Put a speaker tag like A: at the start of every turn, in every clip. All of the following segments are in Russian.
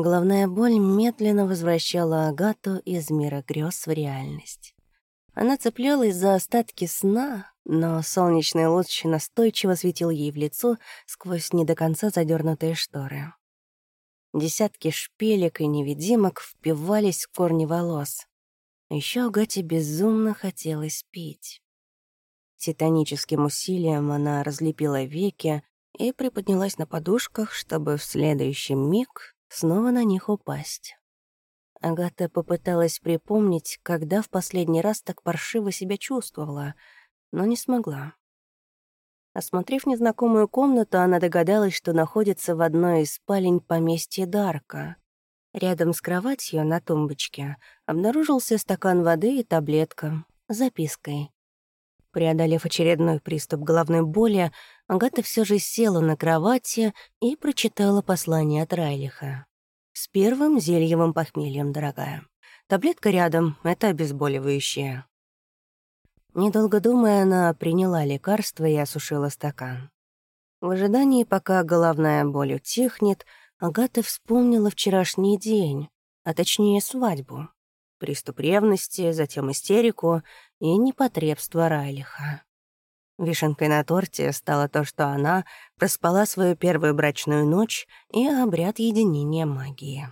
A: Головная боль медленно возвращала Агату из мира грез в реальность. Она цеплялась за остатки сна, но солнечный луч настойчиво светил ей в лицо сквозь не до конца задернутые шторы. Десятки шпилек и невидимок впивались в корни волос. Еще Агате безумно хотелось пить. Титаническим усилием она разлепила веки и приподнялась на подушках, чтобы в следующий миг снова на них упасть. Агата попыталась припомнить, когда в последний раз так паршиво себя чувствовала, но не смогла. Осмотрев незнакомую комнату, она догадалась, что находится в одной из спален поместья Дарка. Рядом с кроватью на тумбочке обнаружился стакан воды и таблетка с запиской. Преодолев очередной приступ головной боли, Агата все же села на кровати и прочитала послание от Райлиха. «С первым зельевым похмельем, дорогая. Таблетка рядом, это обезболивающее». Недолго думая, она приняла лекарство и осушила стакан. В ожидании, пока головная боль утихнет, Агата вспомнила вчерашний день, а точнее свадьбу. Приступ ревности, затем истерику и непотребство Райлиха. Вишенкой на торте стало то, что она проспала свою первую брачную ночь и обряд единения магии.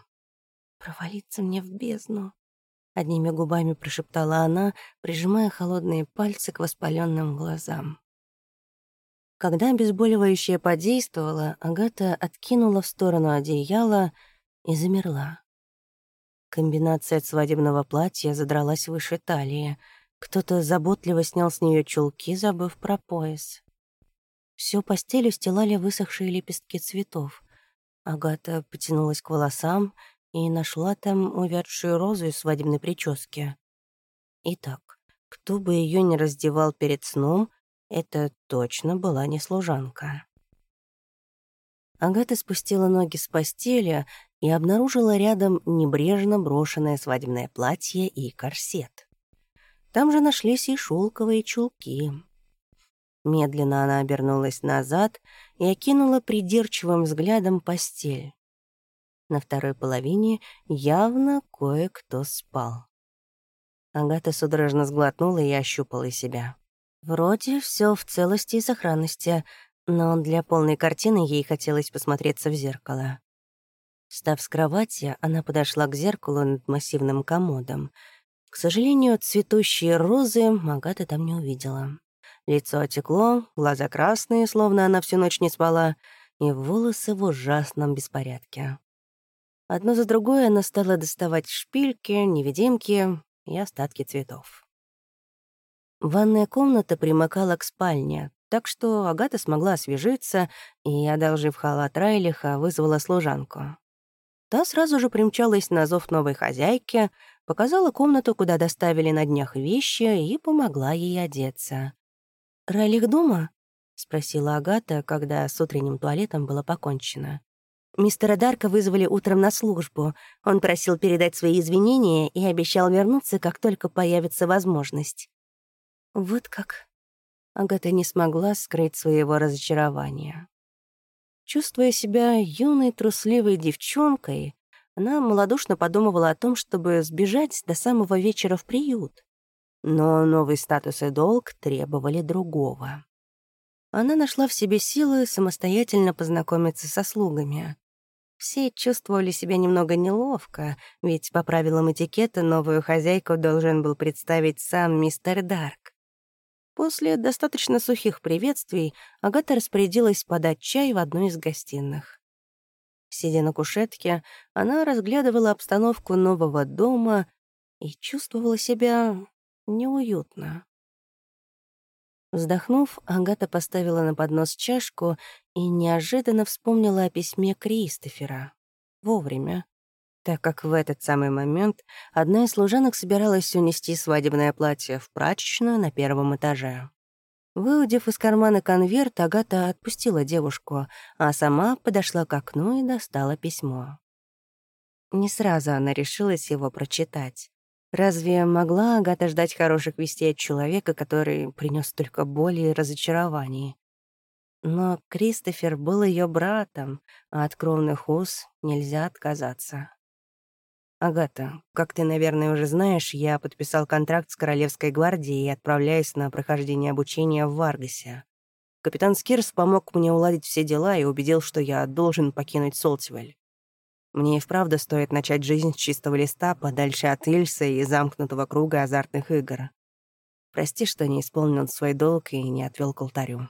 A: «Провалиться мне в бездну», — одними губами прошептала она, прижимая холодные пальцы к воспаленным глазам. Когда обезболивающее подействовало, Агата откинула в сторону одеяла и замерла. Комбинация от свадебного платья задралась выше талии. Кто-то заботливо снял с нее чулки, забыв про пояс. Всю постель устилали высохшие лепестки цветов. Агата потянулась к волосам и нашла там увядшую розу из свадебной прически. Итак, кто бы ее не раздевал перед сном, это точно была не служанка. Агата спустила ноги с постели и обнаружила рядом небрежно брошенное свадебное платье и корсет. Там же нашлись и шелковые чулки. Медленно она обернулась назад и окинула придирчивым взглядом постель. На второй половине явно кое-кто спал. Агата судорожно сглотнула и ощупала себя. Вроде все в целости и сохранности, но для полной картины ей хотелось посмотреться в зеркало. Став с кровати, она подошла к зеркалу над массивным комодом. К сожалению, цветущие розы Магата там не увидела. Лицо отекло, глаза красные, словно она всю ночь не спала, и волосы в ужасном беспорядке. Одно за другой она стала доставать шпильки, невидимки и остатки цветов. Ванная комната примыкала к спальне, так что Агата смогла освежиться и, одолжив халат Райлиха, вызвала служанку. Та сразу же примчалась на зов новой хозяйки, показала комнату, куда доставили на днях вещи, и помогла ей одеться. «Ралих дома?» — спросила Агата, когда с утренним туалетом было покончено. Мистера Дарка вызвали утром на службу. Он просил передать свои извинения и обещал вернуться, как только появится возможность. Вот как. Агата не смогла скрыть своего разочарования. Чувствуя себя юной трусливой девчонкой, она малодушно подумывала о том, чтобы сбежать до самого вечера в приют. Но новый статус и долг требовали другого. Она нашла в себе силы самостоятельно познакомиться со слугами. Все чувствовали себя немного неловко, ведь по правилам этикета новую хозяйку должен был представить сам мистер Дарк. После достаточно сухих приветствий Агата распорядилась подать чай в одну из гостиных. Сидя на кушетке, она разглядывала обстановку нового дома и чувствовала себя неуютно. Вздохнув, Агата поставила на поднос чашку и неожиданно вспомнила о письме Кристофера. Вовремя так как в этот самый момент одна из служанок собиралась унести свадебное платье в прачечную на первом этаже. Выудив из кармана конверт, Агата отпустила девушку, а сама подошла к окну и достала письмо. Не сразу она решилась его прочитать. Разве могла Агата ждать хороших вестей от человека, который принес только боли и разочарований? Но Кристофер был ее братом, а от кровных уз нельзя отказаться. «Агата, как ты, наверное, уже знаешь, я подписал контракт с Королевской гвардией и отправляюсь на прохождение обучения в Варгасе. Капитан Скирс помог мне уладить все дела и убедил, что я должен покинуть Солтивель. Мне и вправду стоит начать жизнь с чистого листа, подальше от Ильса и замкнутого круга азартных игр. Прости, что не исполнил свой долг и не отвел к алтарю.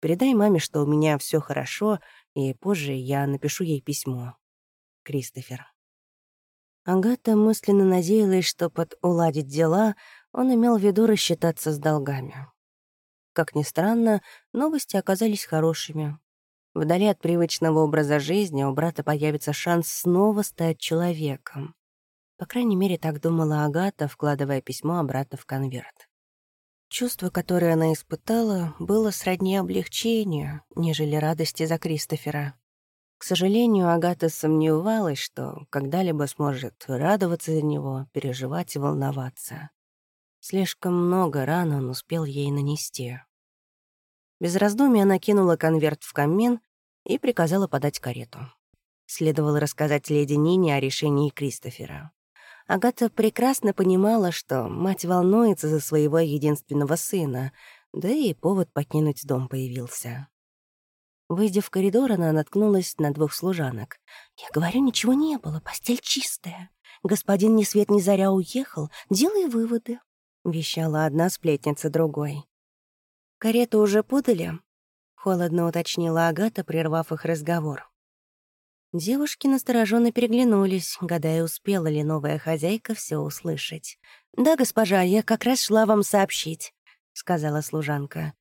A: Передай маме, что у меня все хорошо, и позже я напишу ей письмо. Кристофер. Агата мысленно надеялась, что под «уладить дела» он имел в виду рассчитаться с долгами. Как ни странно, новости оказались хорошими. Вдали от привычного образа жизни у брата появится шанс снова стать человеком. По крайней мере, так думала Агата, вкладывая письмо обратно в конверт. Чувство, которое она испытала, было сродни облегчению, нежели радости за Кристофера. К сожалению, Агата сомневалась, что когда-либо сможет радоваться за него, переживать и волноваться. Слишком много ран он успел ей нанести. Без раздумий она кинула конверт в камин и приказала подать карету. Следовало рассказать леди Нине о решении Кристофера. Агата прекрасно понимала, что мать волнуется за своего единственного сына, да и повод покинуть дом появился. Выйдя в коридор, она наткнулась на двух служанок. «Я говорю, ничего не было, постель чистая. Господин ни свет ни заря уехал, делай выводы», — вещала одна сплетница другой. «Карету уже подали?» — холодно уточнила Агата, прервав их разговор. Девушки настороженно переглянулись, гадая, успела ли новая хозяйка все услышать. «Да, госпожа, я как раз шла вам сообщить», — сказала служанка.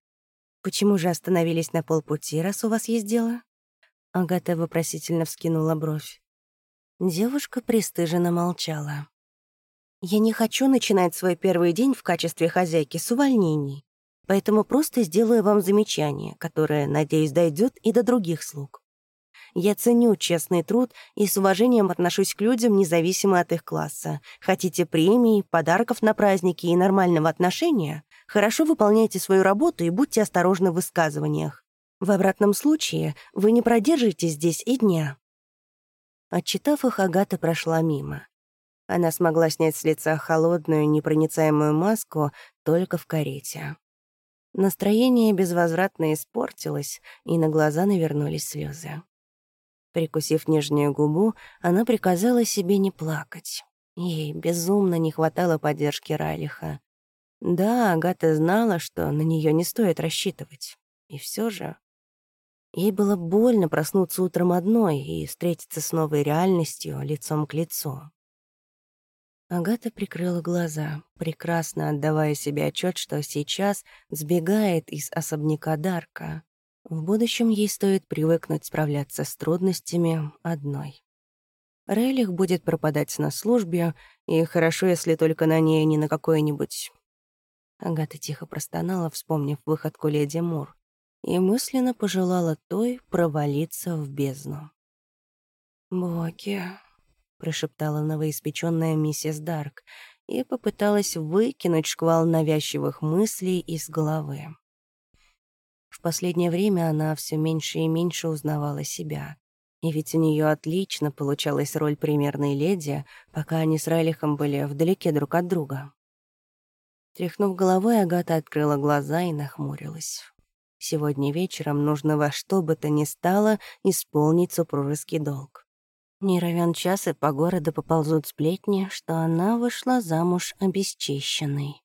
A: «Почему же остановились на полпути, раз у вас есть дело?» Агата вопросительно вскинула бровь. Девушка пристыженно молчала. «Я не хочу начинать свой первый день в качестве хозяйки с увольнений, поэтому просто сделаю вам замечание, которое, надеюсь, дойдет и до других слуг. Я ценю честный труд и с уважением отношусь к людям, независимо от их класса. Хотите премий, подарков на праздники и нормального отношения? Хорошо выполняйте свою работу и будьте осторожны в высказываниях. В обратном случае вы не продержитесь здесь и дня». Отчитав их, Агата прошла мимо. Она смогла снять с лица холодную, непроницаемую маску только в карете. Настроение безвозвратно испортилось, и на глаза навернулись слезы. Прикусив нижнюю губу, она приказала себе не плакать. Ей безумно не хватало поддержки Райлиха. Да, Агата знала, что на нее не стоит рассчитывать. И все же... Ей было больно проснуться утром одной и встретиться с новой реальностью лицом к лицу. Агата прикрыла глаза, прекрасно отдавая себе отчет, что сейчас сбегает из особняка Дарка. В будущем ей стоит привыкнуть справляться с трудностями одной. Рейлих будет пропадать на службе, и хорошо, если только на ней, не на какой-нибудь... Агата тихо простонала, вспомнив выходку леди Мур, и мысленно пожелала той провалиться в бездну. «Боги», — прошептала новоиспеченная миссис Дарк и попыталась выкинуть шквал навязчивых мыслей из головы. В последнее время она все меньше и меньше узнавала себя. И ведь у нее отлично получалась роль примерной леди, пока они с Райлихом были вдалеке друг от друга. Тряхнув головой, Агата открыла глаза и нахмурилась. Сегодня вечером нужно во что бы то ни стало исполнить супружеский долг. Не равен час, и по городу поползут сплетни, что она вышла замуж обесчищенной.